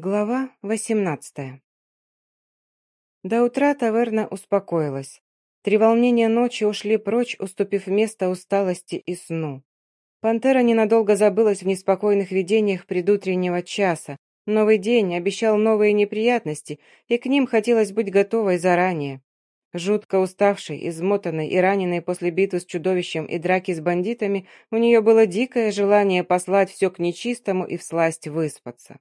Глава восемнадцатая До утра таверна успокоилась. Три волнения ночи ушли прочь, уступив место усталости и сну. Пантера ненадолго забылась в неспокойных видениях предутреннего часа. Новый день обещал новые неприятности, и к ним хотелось быть готовой заранее. Жутко уставшей, измотанной и раненой после битвы с чудовищем и драки с бандитами, у нее было дикое желание послать все к нечистому и всласть выспаться.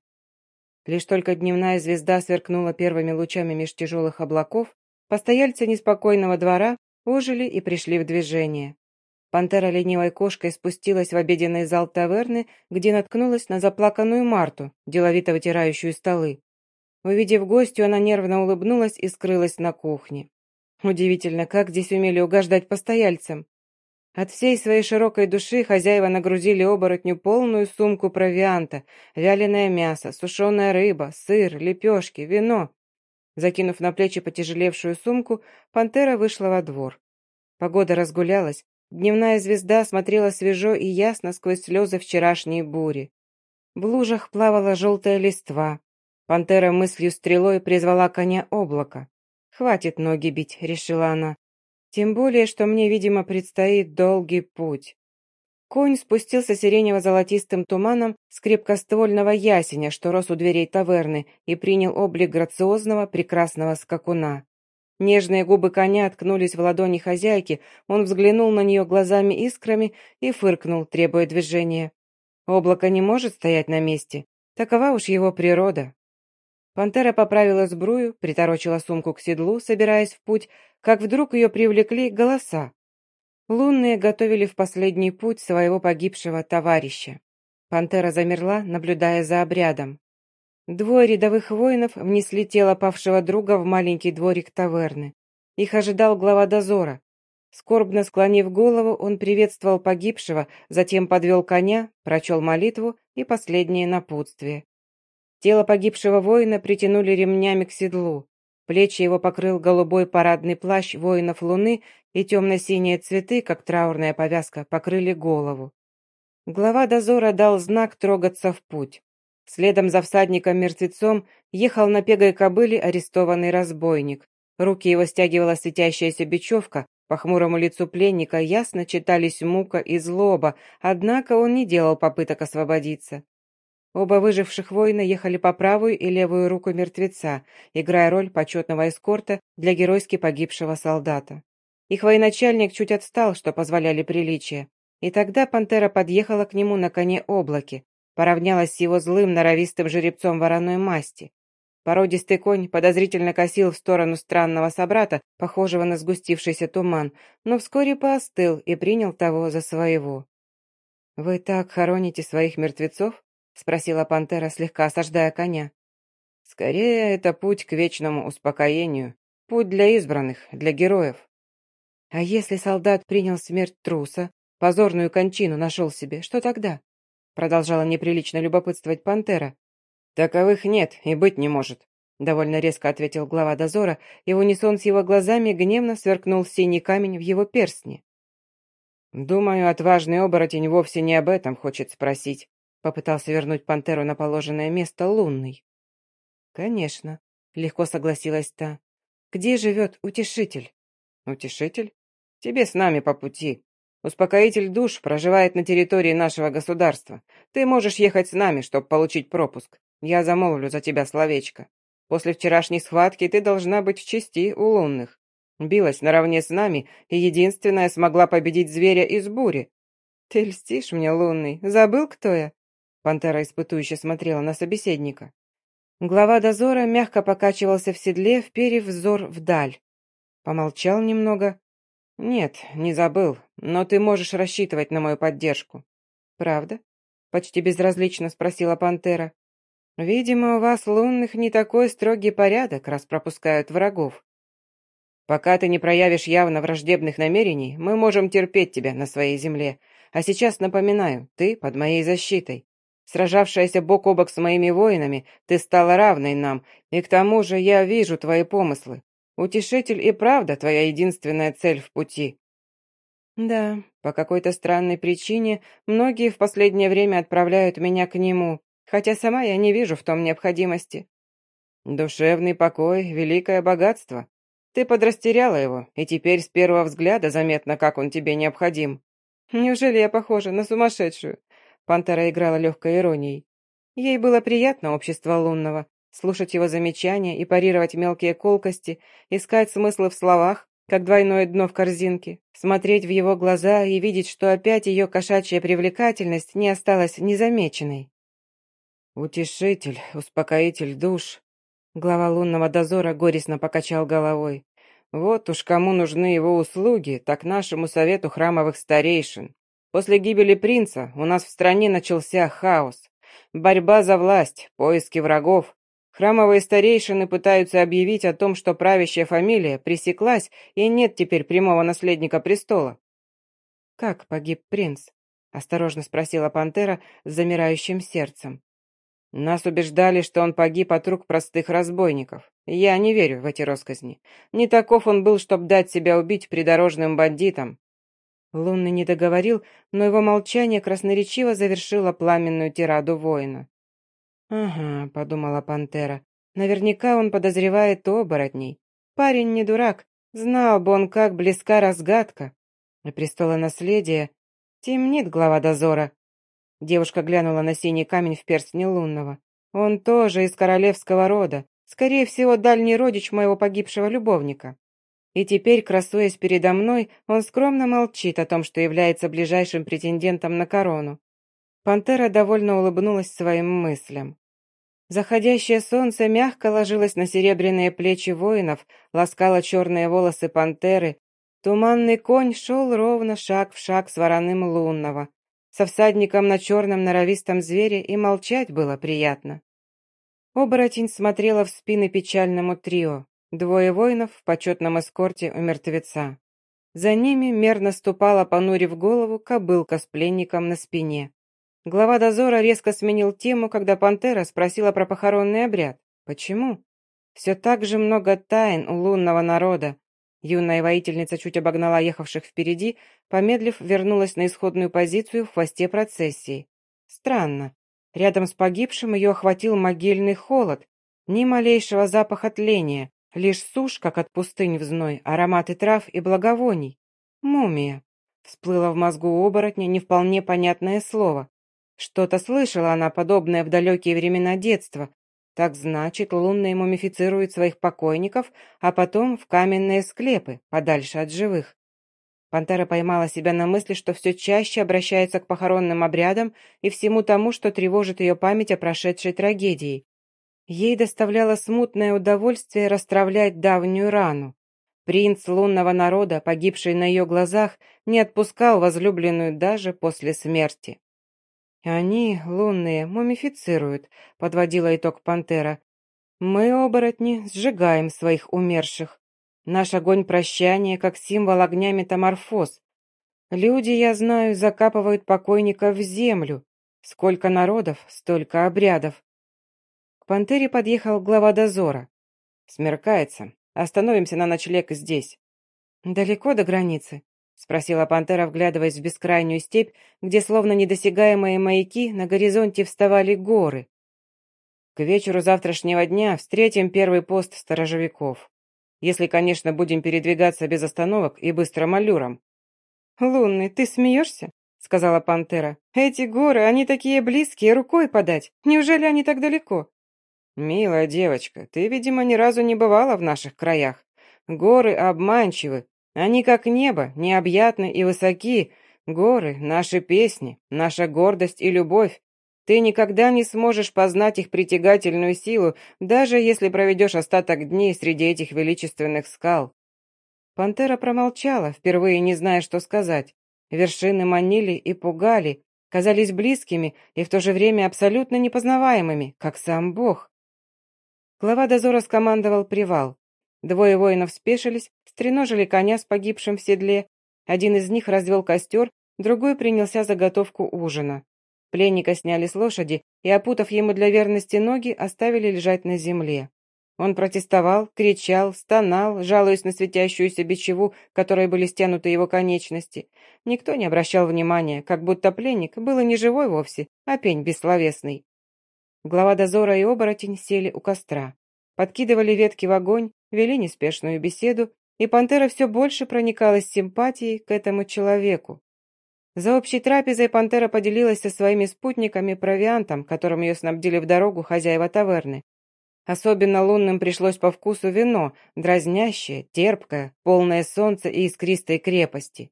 Лишь только дневная звезда сверкнула первыми лучами меж тяжелых облаков, постояльцы неспокойного двора ожили и пришли в движение. Пантера ленивой кошкой спустилась в обеденный зал таверны, где наткнулась на заплаканную Марту, деловито вытирающую столы. Увидев гостью, она нервно улыбнулась и скрылась на кухне. Удивительно, как здесь умели угождать постояльцам. От всей своей широкой души хозяева нагрузили оборотню полную сумку провианта, вяленое мясо, сушеная рыба, сыр, лепешки, вино. Закинув на плечи потяжелевшую сумку, пантера вышла во двор. Погода разгулялась, дневная звезда смотрела свежо и ясно сквозь слезы вчерашней бури. В лужах плавала желтая листва. Пантера мыслью стрелой призвала коня облака. «Хватит ноги бить», — решила она. Тем более, что мне, видимо, предстоит долгий путь. Конь спустился сиренево-золотистым туманом с крепкоствольного ясеня, что рос у дверей таверны, и принял облик грациозного, прекрасного скакуна. Нежные губы коня ткнулись в ладони хозяйки, он взглянул на нее глазами-искрами и фыркнул, требуя движения. Облако не может стоять на месте. Такова уж его природа. Пантера поправила сбрую, приторочила сумку к седлу, собираясь в путь, как вдруг ее привлекли голоса. Лунные готовили в последний путь своего погибшего товарища. Пантера замерла, наблюдая за обрядом. Двое рядовых воинов внесли тело павшего друга в маленький дворик таверны. Их ожидал глава дозора. Скорбно склонив голову, он приветствовал погибшего, затем подвел коня, прочел молитву и последнее напутствие. Тело погибшего воина притянули ремнями к седлу. Плечи его покрыл голубой парадный плащ воинов Луны, и темно-синие цветы, как траурная повязка, покрыли голову. Глава дозора дал знак трогаться в путь. Следом за всадником-мертвецом ехал на пегой кобыле арестованный разбойник. Руки его стягивала светящаяся бечевка, по хмурому лицу пленника ясно читались мука и злоба, однако он не делал попыток освободиться. Оба выживших воина ехали по правую и левую руку мертвеца, играя роль почетного эскорта для геройски погибшего солдата. Их военачальник чуть отстал, что позволяли приличия. И тогда пантера подъехала к нему на коне облаки, поравнялась с его злым норовистым жеребцом вороной масти. Породистый конь подозрительно косил в сторону странного собрата, похожего на сгустившийся туман, но вскоре поостыл и принял того за своего. «Вы так хороните своих мертвецов?» — спросила пантера, слегка осаждая коня. «Скорее, это путь к вечному успокоению. Путь для избранных, для героев». «А если солдат принял смерть труса, позорную кончину нашел себе, что тогда?» Продолжала неприлично любопытствовать пантера. «Таковых нет и быть не может», — довольно резко ответил глава дозора, и в унисон с его глазами гневно сверкнул синий камень в его перстне. «Думаю, отважный оборотень вовсе не об этом хочет спросить. Попытался вернуть пантеру на положенное место лунный. «Конечно», — легко согласилась та. «Где живет утешитель?» «Утешитель? Тебе с нами по пути. Успокоитель душ проживает на территории нашего государства. Ты можешь ехать с нами, чтобы получить пропуск. Я замолвлю за тебя словечко. После вчерашней схватки ты должна быть в чести у лунных. Билась наравне с нами и единственная смогла победить зверя из бури. Ты льстишь мне, лунный. Забыл, кто я? Пантера испытующе смотрела на собеседника. Глава дозора мягко покачивался в седле, вперев взор вдаль. Помолчал немного. «Нет, не забыл, но ты можешь рассчитывать на мою поддержку». «Правда?» — почти безразлично спросила пантера. «Видимо, у вас, лунных, не такой строгий порядок, раз пропускают врагов. Пока ты не проявишь явно враждебных намерений, мы можем терпеть тебя на своей земле. А сейчас напоминаю, ты под моей защитой. Сражавшаяся бок о бок с моими воинами, ты стала равной нам, и к тому же я вижу твои помыслы. Утешитель и правда твоя единственная цель в пути». «Да, по какой-то странной причине многие в последнее время отправляют меня к нему. хотя сама я не вижу в том необходимости. Душевный покой — великое богатство. Ты подрастеряла его, и теперь с первого взгляда заметно, как он тебе необходим. Неужели я похожа на сумасшедшую? Пантера играла легкой иронией. Ей было приятно общество лунного, слушать его замечания и парировать мелкие колкости, искать смыслы в словах, как двойное дно в корзинке, смотреть в его глаза и видеть, что опять ее кошачья привлекательность не осталась незамеченной. «Утешитель, успокоитель душ», — глава лунного дозора горестно покачал головой. «Вот уж кому нужны его услуги, так нашему совету храмовых старейшин. После гибели принца у нас в стране начался хаос. Борьба за власть, поиски врагов, Храмовые старейшины пытаются объявить о том, что правящая фамилия пресеклась и нет теперь прямого наследника престола. «Как погиб принц?» — осторожно спросила пантера с замирающим сердцем. «Нас убеждали, что он погиб от рук простых разбойников. Я не верю в эти росказни. Не таков он был, чтобы дать себя убить придорожным бандитам». Лунный не договорил, но его молчание красноречиво завершило пламенную тираду воина. «Ага», — подумала пантера, — «наверняка он подозревает оборотней. Парень не дурак, знал бы он, как близка разгадка. И престола наследия темнит глава дозора». Девушка глянула на синий камень в перстне лунного. «Он тоже из королевского рода, скорее всего, дальний родич моего погибшего любовника». И теперь, красуясь передо мной, он скромно молчит о том, что является ближайшим претендентом на корону. Пантера довольно улыбнулась своим мыслям. Заходящее солнце мягко ложилось на серебряные плечи воинов, ласкало черные волосы пантеры. Туманный конь шел ровно шаг в шаг с вороным лунного. Со всадником на черном норовистом звере и молчать было приятно. Оборотень смотрела в спины печальному трио. Двое воинов в почетном эскорте у мертвеца. За ними мерно ступала, понурив голову, кобылка с пленником на спине. Глава дозора резко сменил тему, когда пантера спросила про похоронный обряд. Почему? Все так же много тайн у лунного народа. Юная воительница чуть обогнала ехавших впереди, помедлив, вернулась на исходную позицию в хвосте процессии. Странно. Рядом с погибшим ее охватил могильный холод. Ни малейшего запаха тления, лишь сушь, как от пустынь в зной, ароматы трав и благовоний. Мумия. Всплыло в мозгу оборотня не вполне понятное слово. Что-то слышала она подобное в далекие времена детства. Так значит, лунные мумифицируют своих покойников, а потом в каменные склепы, подальше от живых. Пантера поймала себя на мысли, что все чаще обращается к похоронным обрядам и всему тому, что тревожит ее память о прошедшей трагедии. Ей доставляло смутное удовольствие расстравлять давнюю рану. Принц лунного народа, погибший на ее глазах, не отпускал возлюбленную даже после смерти. «Они, лунные, мумифицируют», — подводила итог пантера. «Мы, оборотни, сжигаем своих умерших. Наш огонь прощания, как символ огня метаморфоз. Люди, я знаю, закапывают покойников в землю. Сколько народов, столько обрядов». Пантере подъехал глава дозора. «Смеркается. Остановимся на ночлег здесь». «Далеко до границы?» — спросила пантера, вглядываясь в бескрайнюю степь, где, словно недосягаемые маяки, на горизонте вставали горы. «К вечеру завтрашнего дня встретим первый пост сторожевиков. Если, конечно, будем передвигаться без остановок и быстрым аллюром». «Лунный, ты смеешься?» — сказала пантера. «Эти горы, они такие близкие, рукой подать. Неужели они так далеко?» «Милая девочка, ты, видимо, ни разу не бывала в наших краях. Горы обманчивы, они как небо, необъятны и высоки, горы, наши песни, наша гордость и любовь. Ты никогда не сможешь познать их притягательную силу, даже если проведешь остаток дней среди этих величественных скал. Пантера промолчала, впервые не зная, что сказать. Вершины манили и пугали, казались близкими и в то же время абсолютно непознаваемыми, как сам Бог. Глава дозора скомандовал привал. Двое воинов спешились, стреножили коня с погибшим в седле. Один из них развел костер, другой принялся заготовку ужина. Пленника сняли с лошади и, опутав ему для верности ноги, оставили лежать на земле. Он протестовал, кричал, стонал, жалуясь на светящуюся бичеву, которой были стянуты его конечности. Никто не обращал внимания, как будто пленник был и не живой вовсе, а пень бессловесный. Глава дозора и оборотень сели у костра. Подкидывали ветки в огонь, вели неспешную беседу, и пантера все больше проникалась симпатией к этому человеку. За общей трапезой пантера поделилась со своими спутниками провиантом, которым ее снабдили в дорогу хозяева таверны. Особенно лунным пришлось по вкусу вино, дразнящее, терпкое, полное солнца и искристой крепости.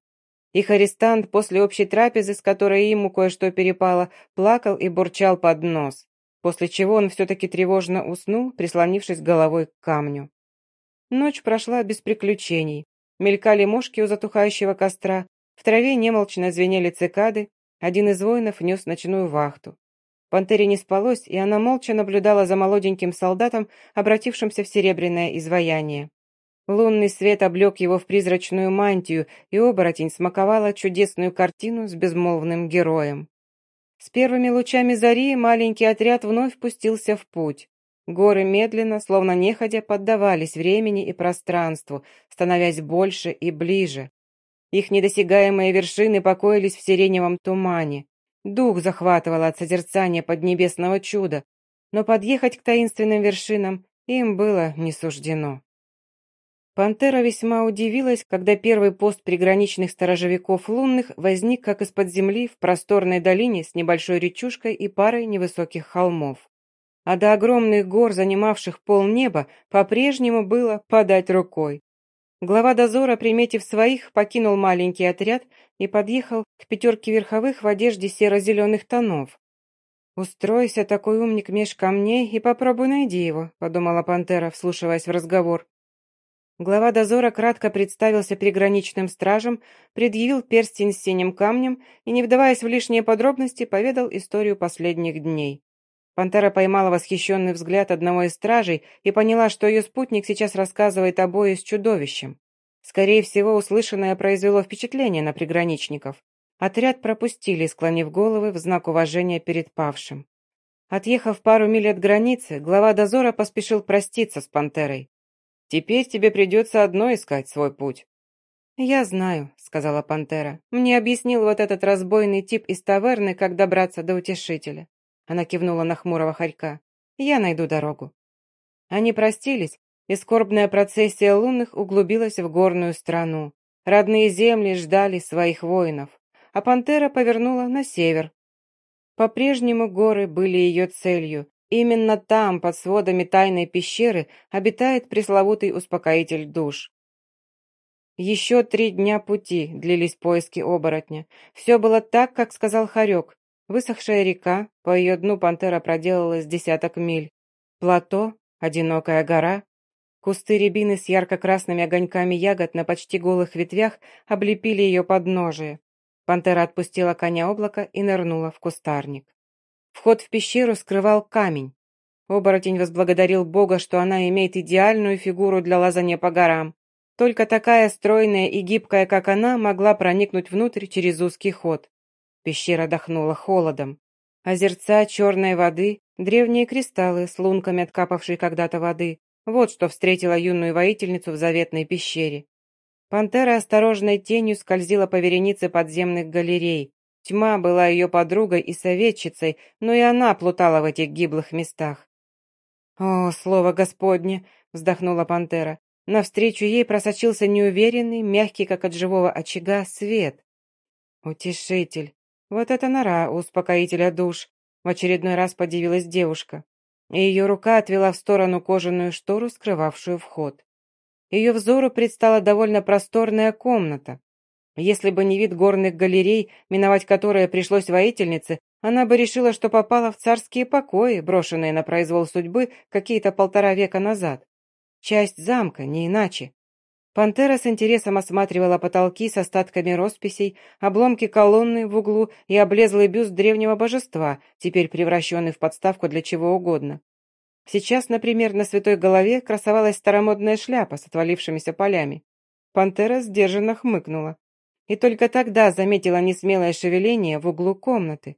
Их арестант после общей трапезы, с которой ему кое-что перепало, плакал и бурчал под нос, после чего он все-таки тревожно уснул, прислонившись головой к камню. Ночь прошла без приключений. Мелькали мошки у затухающего костра, в траве немолчно звенели цикады, один из воинов нес ночную вахту. Пантере не спалось, и она молча наблюдала за молоденьким солдатом, обратившимся в серебряное изваяние. Лунный свет облег его в призрачную мантию, и оборотень смаковала чудесную картину с безмолвным героем. С первыми лучами зари маленький отряд вновь пустился в путь. Горы медленно, словно неходя, поддавались времени и пространству, становясь больше и ближе. Их недосягаемые вершины покоились в сиреневом тумане. Дух захватывал от созерцания поднебесного чуда, но подъехать к таинственным вершинам им было не суждено. Пантера весьма удивилась, когда первый пост приграничных сторожевиков лунных возник как из-под земли в просторной долине с небольшой речушкой и парой невысоких холмов. А до огромных гор, занимавших полнеба, по-прежнему было подать рукой. Глава дозора, приметив своих, покинул маленький отряд и подъехал к пятерке верховых в одежде серо-зеленых тонов. «Устройся, такой умник меж камней, и попробуй найди его», — подумала пантера, вслушиваясь в разговор. Глава дозора кратко представился приграничным стражем, предъявил перстень с синим камнем и, не вдаваясь в лишние подробности, поведал историю последних дней. Пантера поймала восхищенный взгляд одного из стражей и поняла, что ее спутник сейчас рассказывает о бое с чудовищем. Скорее всего, услышанное произвело впечатление на приграничников. Отряд пропустили, склонив головы в знак уважения перед павшим. Отъехав пару миль от границы, глава дозора поспешил проститься с пантерой. «Теперь тебе придется одно искать свой путь». «Я знаю», — сказала пантера. «Мне объяснил вот этот разбойный тип из таверны, как добраться до утешителя». Она кивнула на хмурого хорька. «Я найду дорогу». Они простились, и скорбная процессия лунных углубилась в горную страну. Родные земли ждали своих воинов, а пантера повернула на север. По-прежнему горы были ее целью. Именно там, под сводами тайной пещеры, обитает пресловутый успокоитель душ. Еще три дня пути длились поиски оборотня. Все было так, как сказал Харек. Высохшая река, по ее дну пантера проделала с десяток миль. Плато, одинокая гора, кусты рябины с ярко-красными огоньками ягод на почти голых ветвях облепили ее подножие. Пантера отпустила коня облака и нырнула в кустарник. Вход в пещеру скрывал камень. Оборотень возблагодарил Бога, что она имеет идеальную фигуру для лазания по горам. Только такая стройная и гибкая, как она, могла проникнуть внутрь через узкий ход. Пещера дохнула холодом. Озерца черной воды, древние кристаллы с лунками откапавшей когда-то воды. Вот что встретила юную воительницу в заветной пещере. Пантера осторожной тенью скользила по веренице подземных галерей. Тьма была ее подругой и советчицей, но и она плутала в этих гиблых местах. «О, слово Господне!» — вздохнула пантера. Навстречу ей просочился неуверенный, мягкий, как от живого очага, свет. «Утешитель! Вот это нора успокоителя душ. В очередной раз подивилась девушка. И ее рука отвела в сторону кожаную штору, скрывавшую вход. Ее взору предстала довольно просторная комната. Если бы не вид горных галерей, миновать которые пришлось воительнице, она бы решила, что попала в царские покои, брошенные на произвол судьбы какие-то полтора века назад. Часть замка, не иначе. Пантера с интересом осматривала потолки с остатками росписей, обломки колонны в углу и облезлый бюст древнего божества, теперь превращенный в подставку для чего угодно. Сейчас, например, на святой голове красовалась старомодная шляпа с отвалившимися полями. Пантера сдержанно хмыкнула. И только тогда заметила несмелое шевеление в углу комнаты.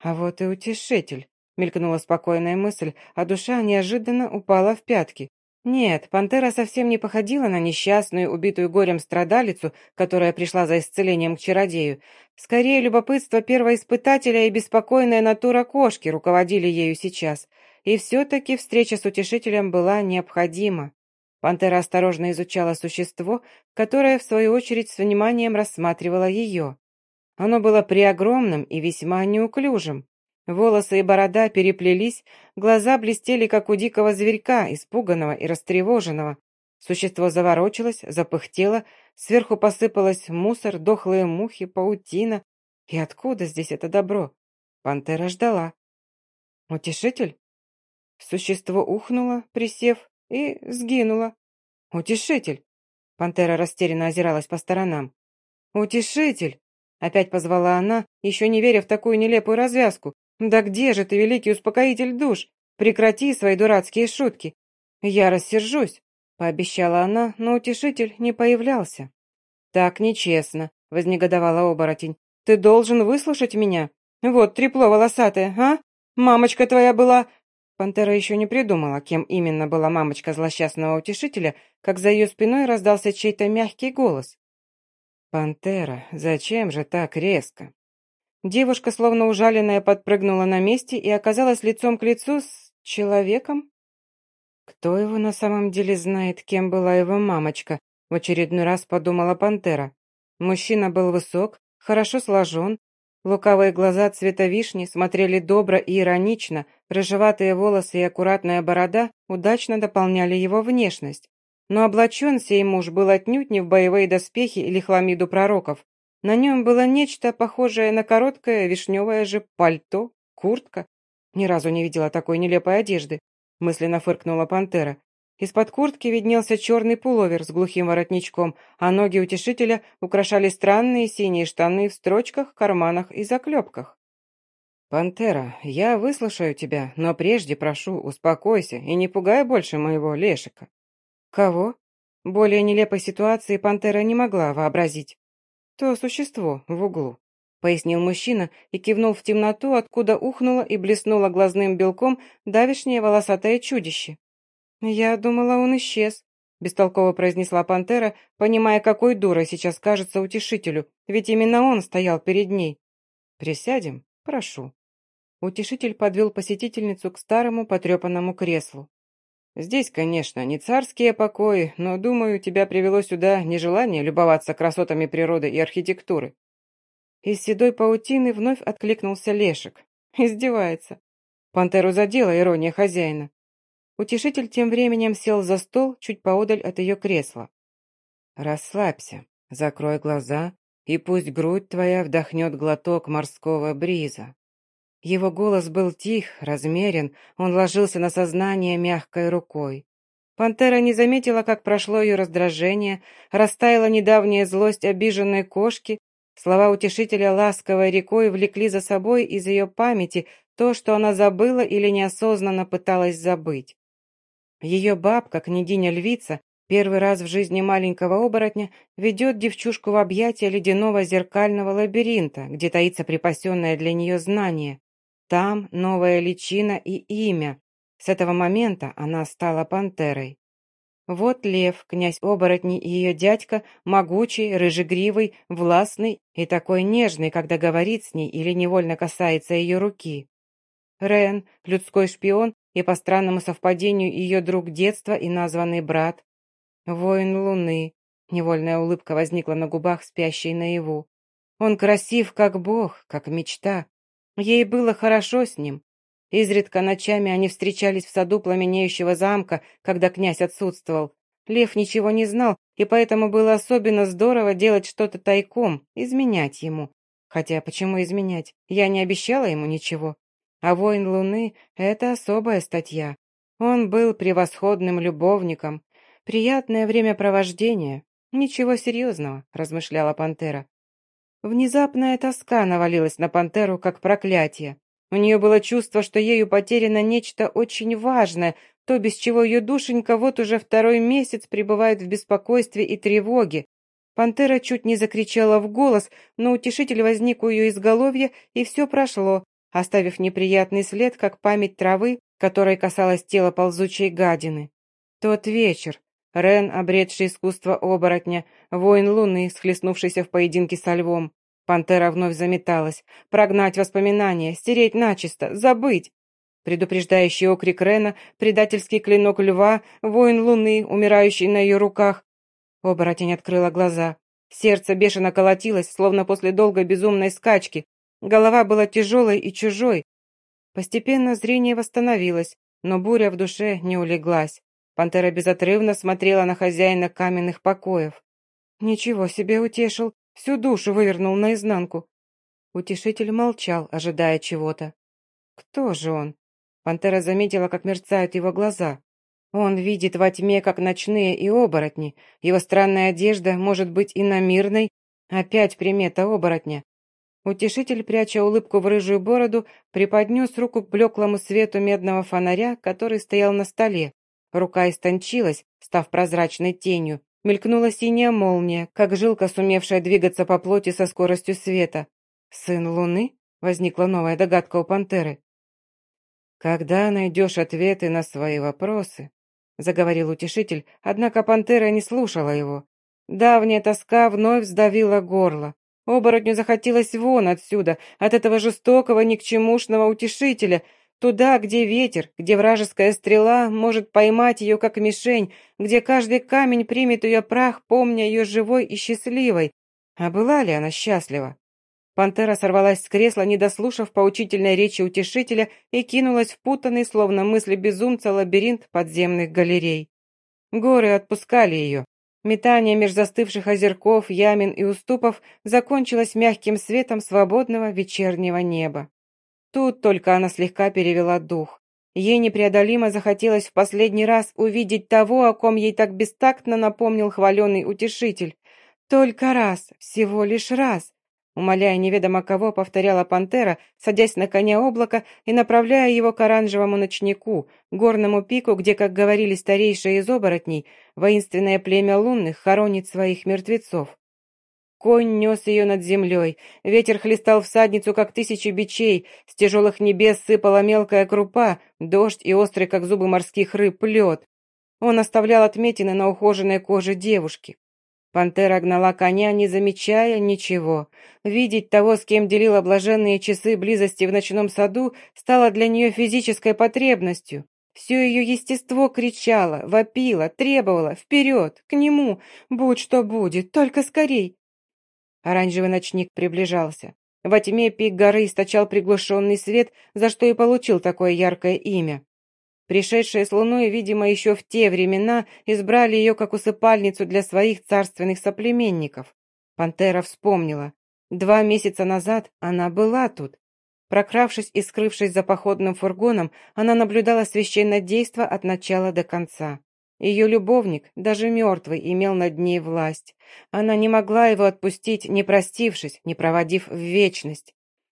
«А вот и утешитель», — мелькнула спокойная мысль, а душа неожиданно упала в пятки. Нет, пантера совсем не походила на несчастную, убитую горем страдалицу, которая пришла за исцелением к чародею. Скорее, любопытство первоиспытателя и беспокойная натура кошки руководили ею сейчас. И все-таки встреча с утешителем была необходима. Пантера осторожно изучала существо, которое, в свою очередь, с вниманием рассматривало ее. Оно было преогромным и весьма неуклюжим. Волосы и борода переплелись, глаза блестели, как у дикого зверька, испуганного и растревоженного. Существо заворочилось, запыхтело, сверху посыпалось мусор, дохлые мухи, паутина. И откуда здесь это добро? Пантера ждала. «Утешитель?» Существо ухнуло, присев, и сгинуло. «Утешитель!» Пантера растерянно озиралась по сторонам. «Утешитель!» Опять позвала она, еще не веря в такую нелепую развязку. «Да где же ты, великий успокоитель душ? Прекрати свои дурацкие шутки!» «Я рассержусь», — пообещала она, но утешитель не появлялся. «Так нечестно», — вознегодовала оборотень. «Ты должен выслушать меня. Вот трепло волосатое, а? Мамочка твоя была...» Пантера еще не придумала, кем именно была мамочка злосчастного утешителя, как за ее спиной раздался чей-то мягкий голос. «Пантера, зачем же так резко?» Девушка, словно ужаленная, подпрыгнула на месте и оказалась лицом к лицу с человеком. Кто его на самом деле знает, кем была его мамочка? В очередной раз подумала пантера. Мужчина был высок, хорошо сложен, лукавые глаза цвета вишни смотрели добро и иронично, рыжеватые волосы и аккуратная борода удачно дополняли его внешность. Но облачен сей муж был отнюдь не в боевые доспехи или хламиду пророков, на нем было нечто похожее на короткое вишневое же пальто, куртка. Ни разу не видела такой нелепой одежды, мысленно фыркнула пантера. Из-под куртки виднелся черный пуловер с глухим воротничком, а ноги утешителя украшали странные синие штаны в строчках, карманах и заклепках. «Пантера, я выслушаю тебя, но прежде прошу, успокойся и не пугай больше моего Лешика». «Кого?» Более нелепой ситуации пантера не могла вообразить. «То существо в углу», — пояснил мужчина и кивнул в темноту, откуда ухнуло и блеснуло глазным белком давишнее волосатое чудище. «Я думала, он исчез», — бестолково произнесла пантера, понимая, какой дурой сейчас кажется утешителю, ведь именно он стоял перед ней. «Присядем? Прошу». Утешитель подвел посетительницу к старому потрепанному креслу. Здесь, конечно, не царские покои, но, думаю, тебя привело сюда нежелание любоваться красотами природы и архитектуры». Из седой паутины вновь откликнулся Лешек. Издевается. Пантеру задела ирония хозяина. Утешитель тем временем сел за стол чуть поодаль от ее кресла. «Расслабься, закрой глаза, и пусть грудь твоя вдохнет глоток морского бриза. Его голос был тих, размерен, он ложился на сознание мягкой рукой. Пантера не заметила, как прошло ее раздражение, растаяла недавняя злость обиженной кошки, слова утешителя ласковой рекой влекли за собой из ее памяти то, что она забыла или неосознанно пыталась забыть. Ее бабка, княгиня-львица, первый раз в жизни маленького оборотня ведет девчушку в объятия ледяного зеркального лабиринта, где таится припасенное для нее знание. Там новая личина и имя. С этого момента она стала пантерой. Вот лев, князь оборотни и ее дядька, могучий, рыжегривый, властный и такой нежный, когда говорит с ней или невольно касается ее руки. Рен, людской шпион и по странному совпадению ее друг детства и названный брат. Воин Луны. Невольная улыбка возникла на губах спящей наяву. Он красив, как бог, как мечта. Ей было хорошо с ним. Изредка ночами они встречались в саду пламенеющего замка, когда князь отсутствовал. Лев ничего не знал, и поэтому было особенно здорово делать что-то тайком, изменять ему. Хотя почему изменять? Я не обещала ему ничего. А воин Луны — это особая статья. Он был превосходным любовником. Приятное времяпровождение. Ничего серьезного, размышляла пантера. Внезапная тоска навалилась на пантеру, как проклятие. У нее было чувство, что ею потеряно нечто очень важное, то, без чего ее душенька вот уже второй месяц пребывает в беспокойстве и тревоге. Пантера чуть не закричала в голос, но утешитель возник у ее изголовья, и все прошло, оставив неприятный след, как память травы, которой касалось тела ползучей гадины. Тот вечер. Рен, обретший искусство оборотня, воин луны, схлестнувшийся в поединке со львом. Пантера вновь заметалась. Прогнать воспоминания, стереть начисто, забыть. Предупреждающий окрик Рена, предательский клинок льва, воин луны, умирающий на ее руках. Оборотень открыла глаза. Сердце бешено колотилось, словно после долгой безумной скачки. Голова была тяжелой и чужой. Постепенно зрение восстановилось, но буря в душе не улеглась. Пантера безотрывно смотрела на хозяина каменных покоев. Ничего себе утешил, всю душу вывернул наизнанку. Утешитель молчал, ожидая чего-то. Кто же он? Пантера заметила, как мерцают его глаза. Он видит во тьме, как ночные и оборотни. Его странная одежда может быть иномирной. Опять примета оборотня. Утешитель, пряча улыбку в рыжую бороду, приподнес руку к блеклому свету медного фонаря, который стоял на столе. Рука истончилась, став прозрачной тенью. Мелькнула синяя молния, как жилка, сумевшая двигаться по плоти со скоростью света. «Сын Луны?» — возникла новая догадка у пантеры. «Когда найдешь ответы на свои вопросы», — заговорил утешитель, однако пантера не слушала его. Давняя тоска вновь сдавила горло. Оборотню захотелось вон отсюда, от этого жестокого, никчемушного утешителя, туда, где ветер, где вражеская стрела может поймать ее как мишень, где каждый камень примет ее прах, помня ее живой и счастливой. А была ли она счастлива? Пантера сорвалась с кресла, не дослушав поучительной речи утешителя, и кинулась в путанный, словно мысли безумца, лабиринт подземных галерей. Горы отпускали ее. Метание меж застывших озерков, ямин и уступов закончилось мягким светом свободного вечернего неба. Тут только она слегка перевела дух. Ей непреодолимо захотелось в последний раз увидеть того, о ком ей так бестактно напомнил хваленый утешитель. Только раз, всего лишь раз. Умоляя неведомо кого, повторяла пантера, садясь на коня облака и направляя его к оранжевому ночнику, горному пику, где, как говорили старейшие из оборотней, воинственное племя лунных хоронит своих мертвецов. Конь нес ее над землей, ветер хлестал всадницу, как тысячи бичей, с тяжелых небес сыпала мелкая крупа, дождь и острый, как зубы морских рыб, лед. Он оставлял отметины на ухоженной коже девушки. Пантера гнала коня, не замечая ничего. Видеть того, с кем делила блаженные часы близости в ночном саду, стало для нее физической потребностью. Все ее естество кричало, вопило, требовало, вперед, к нему, будь что будет, только скорей. Оранжевый ночник приближался. Во тьме пик горы источал приглушенный свет, за что и получил такое яркое имя. Пришедшие с Луной, видимо, еще в те времена избрали ее как усыпальницу для своих царственных соплеменников. Пантера вспомнила. Два месяца назад она была тут. Прокравшись и скрывшись за походным фургоном, она наблюдала священное действо от начала до конца. Ее любовник, даже мертвый, имел над ней власть. Она не могла его отпустить, не простившись, не проводив в вечность.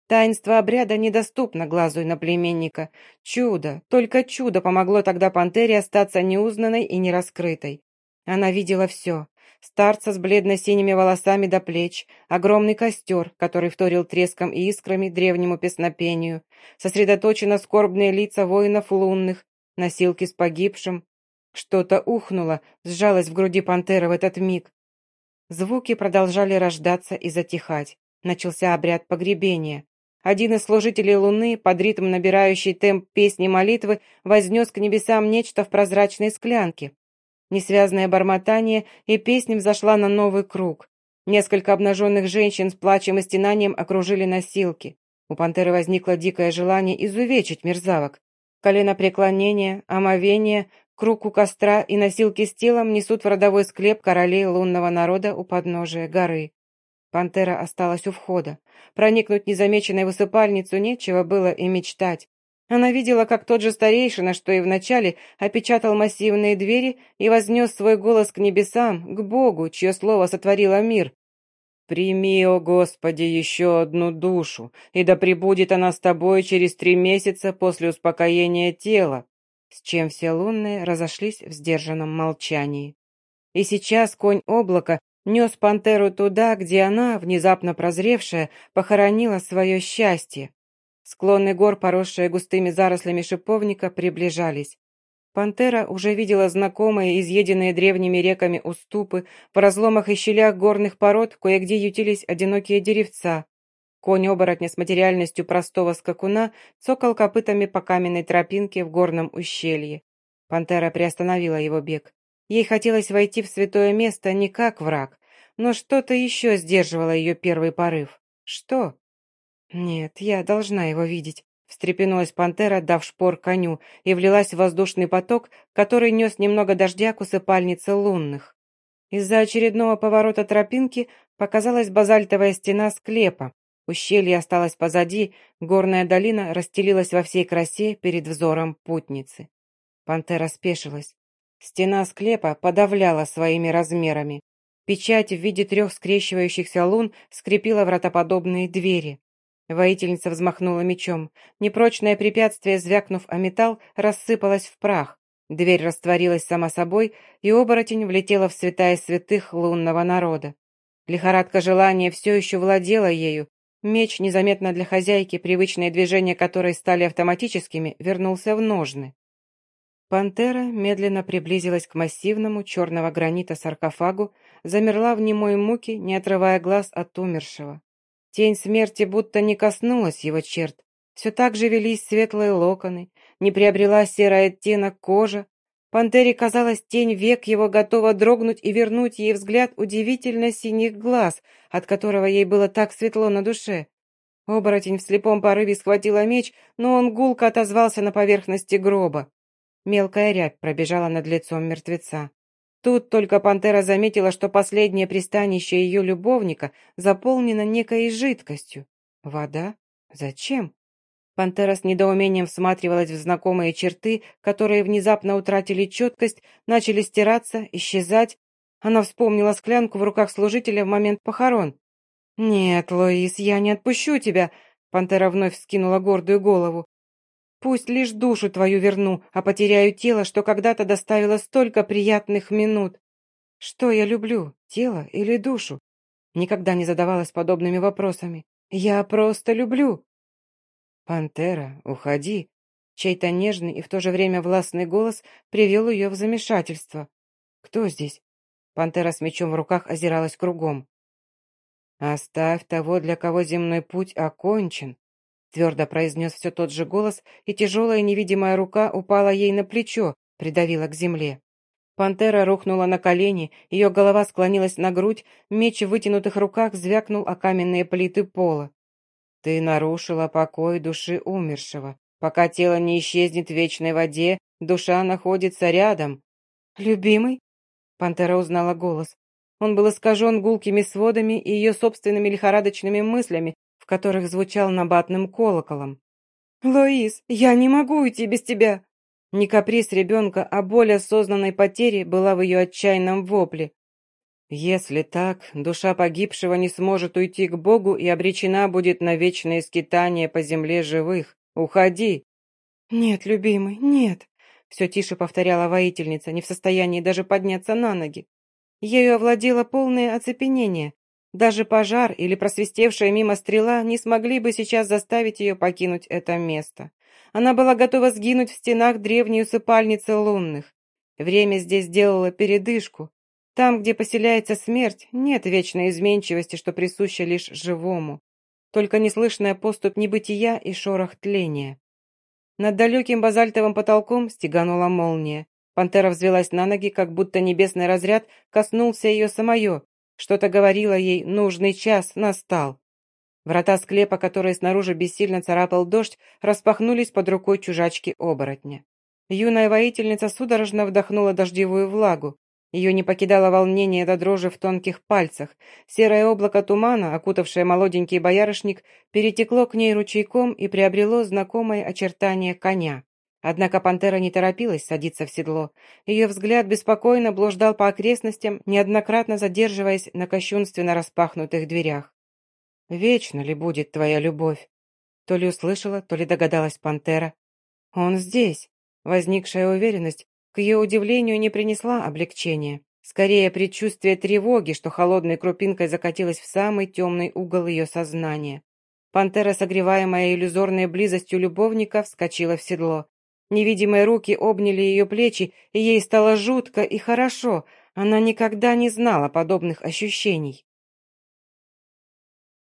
Таинство обряда недоступно глазу иноплеменника. Чудо, только чудо помогло тогда пантере остаться неузнанной и нераскрытой. Она видела все. Старца с бледно-синими волосами до плеч, огромный костер, который вторил треском и искрами древнему песнопению, сосредоточено скорбные лица воинов лунных, носилки с погибшим. Что-то ухнуло, сжалось в груди пантеры в этот миг. Звуки продолжали рождаться и затихать. Начался обряд погребения. Один из служителей Луны, под ритм набирающий темп песни молитвы, вознес к небесам нечто в прозрачной склянке. Несвязное бормотание, и песня взошла на новый круг. Несколько обнаженных женщин с плачем и стенанием окружили носилки. У пантеры возникло дикое желание изувечить мерзавок. Колено преклонения, омовение, круг у костра и носилки с телом несут в родовой склеп королей лунного народа у подножия горы. Пантера осталась у входа. Проникнуть незамеченной в усыпальницу нечего было и мечтать. Она видела, как тот же старейшина, что и вначале, опечатал массивные двери и вознес свой голос к небесам, к Богу, чье слово сотворило мир. «Прими, о Господи, еще одну душу, и да пребудет она с тобой через три месяца после успокоения тела», с чем все лунные разошлись в сдержанном молчании. И сейчас конь облака нес пантеру туда, где она, внезапно прозревшая, похоронила свое счастье. Склоны гор, поросшие густыми зарослями шиповника, приближались. Пантера уже видела знакомые, изъеденные древними реками уступы, в разломах и щелях горных пород кое-где ютились одинокие деревца. Конь-оборотня с материальностью простого скакуна цокал копытами по каменной тропинке в горном ущелье. Пантера приостановила его бег. Ей хотелось войти в святое место не как враг, но что-то еще сдерживало ее первый порыв. Что? Нет, я должна его видеть. Встрепенулась пантера, дав шпор коню, и влилась в воздушный поток, который нес немного дождя к усыпальнице лунных. Из-за очередного поворота тропинки показалась базальтовая стена склепа. Ущелье осталось позади, горная долина расстелилась во всей красе перед взором путницы. Пантера спешилась. Стена склепа подавляла своими размерами. Печать в виде трех скрещивающихся лун скрепила вратоподобные двери. Воительница взмахнула мечом. Непрочное препятствие, звякнув о металл, рассыпалось в прах. Дверь растворилась сама собой, и оборотень влетела в святая святых лунного народа. Лихорадка желания все еще владела ею. Меч, незаметно для хозяйки, привычные движения которой стали автоматическими, вернулся в ножны. Пантера медленно приблизилась к массивному черного гранита саркофагу, замерла в немой муке, не отрывая глаз от умершего. Тень смерти будто не коснулась его черт. Все так же велись светлые локоны, не приобрела серый оттенок кожа. Пантере казалось, тень век его готова дрогнуть и вернуть ей взгляд удивительно синих глаз, от которого ей было так светло на душе. Оборотень в слепом порыве схватила меч, но он гулко отозвался на поверхности гроба. Мелкая рябь пробежала над лицом мертвеца. Тут только пантера заметила, что последнее пристанище ее любовника заполнено некой жидкостью. Вода? Зачем? Пантера с недоумением всматривалась в знакомые черты, которые внезапно утратили четкость, начали стираться, исчезать. Она вспомнила склянку в руках служителя в момент похорон. «Нет, Лоис, я не отпущу тебя!» Пантера вновь вскинула гордую голову. Пусть лишь душу твою верну, а потеряю тело, что когда-то доставило столько приятных минут. Что я люблю, тело или душу? Никогда не задавалась подобными вопросами. Я просто люблю. Пантера, уходи. Чей-то нежный и в то же время властный голос привел ее в замешательство. Кто здесь? Пантера с мечом в руках озиралась кругом. «Оставь того, для кого земной путь окончен», Твердо произнес все тот же голос, и тяжелая невидимая рука упала ей на плечо, придавила к земле. Пантера рухнула на колени, ее голова склонилась на грудь, меч в вытянутых руках звякнул о каменные плиты пола. «Ты нарушила покой души умершего. Пока тело не исчезнет в вечной воде, душа находится рядом». «Любимый?» Пантера узнала голос. Он был искажен гулкими сводами и ее собственными лихорадочными мыслями, в которых звучал набатным колоколом. «Лоис, я не могу уйти без тебя!» Не каприз ребенка, а боль осознанной потери была в ее отчаянном вопле. «Если так, душа погибшего не сможет уйти к Богу и обречена будет на вечное скитание по земле живых. Уходи!» «Нет, любимый, нет!» Все тише повторяла воительница, не в состоянии даже подняться на ноги. Ею овладело полное оцепенение. Даже пожар или просвистевшая мимо стрела не смогли бы сейчас заставить ее покинуть это место. Она была готова сгинуть в стенах древней усыпальницы лунных. Время здесь сделало передышку. Там, где поселяется смерть, нет вечной изменчивости, что присуща лишь живому. Только неслышная поступь небытия и шорох тления. Над далеким базальтовым потолком стеганула молния. Пантера взвелась на ноги, как будто небесный разряд коснулся ее самое, что-то говорило ей, нужный час настал. Врата склепа, которые снаружи бессильно царапал дождь, распахнулись под рукой чужачки-оборотня. Юная воительница судорожно вдохнула дождевую влагу. Ее не покидало волнение до дрожи в тонких пальцах. Серое облако тумана, окутавшее молоденький боярышник, перетекло к ней ручейком и приобрело знакомое очертание коня. Однако пантера не торопилась садиться в седло. Ее взгляд беспокойно блуждал по окрестностям, неоднократно задерживаясь на кощунственно распахнутых дверях. «Вечно ли будет твоя любовь?» То ли услышала, то ли догадалась пантера. «Он здесь!» Возникшая уверенность, к ее удивлению, не принесла облегчения. Скорее, предчувствие тревоги, что холодной крупинкой закатилась в самый темный угол ее сознания. Пантера, согреваемая иллюзорной близостью любовника, вскочила в седло. Невидимые руки обняли ее плечи, и ей стало жутко и хорошо. Она никогда не знала подобных ощущений.